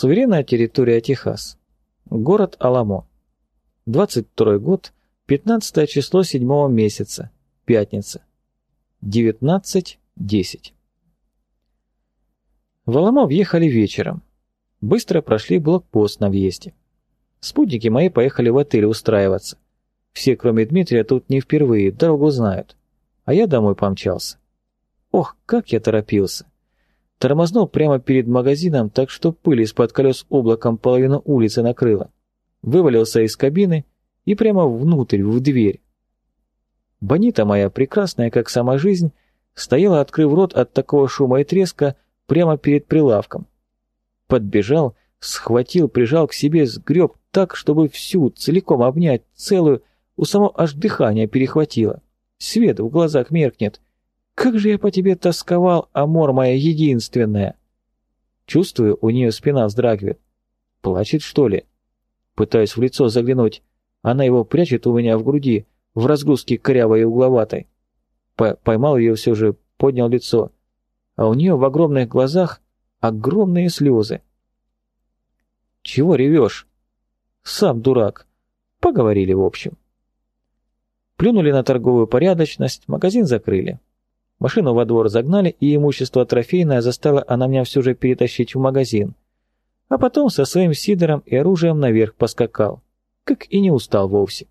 Суверенная территория Техас. Город Аламо. 22 год, 15 число 7 месяца. Пятница. 19.10. В Аламо въехали вечером. Быстро прошли блокпост на въезде. Спутники мои поехали в отель устраиваться. Все, кроме Дмитрия, тут не впервые, дорогу знают. А я домой помчался. Ох, как я торопился. Тормознул прямо перед магазином, так что пыль из-под колес облаком половину улицы накрыла. Вывалился из кабины и прямо внутрь, в дверь. Бонита моя, прекрасная как сама жизнь, стояла, открыв рот от такого шума и треска, прямо перед прилавком. Подбежал, схватил, прижал к себе, сгреб так, чтобы всю, целиком обнять, целую, у самого аж дыхание перехватило. Свет в глазах меркнет. Как же я по тебе тосковал, амор моя единственная. Чувствую, у нее спина вздрагивает. Плачет, что ли? Пытаюсь в лицо заглянуть. Она его прячет у меня в груди, в разгрузке корявой и угловатой. П Поймал ее все же, поднял лицо. А у нее в огромных глазах огромные слезы. «Чего ревешь?» «Сам дурак». Поговорили в общем. Плюнули на торговую порядочность, магазин закрыли. Машину во двор загнали, и имущество трофейное заставило она меня все же перетащить в магазин. А потом со своим сидором и оружием наверх поскакал. Как и не устал вовсе.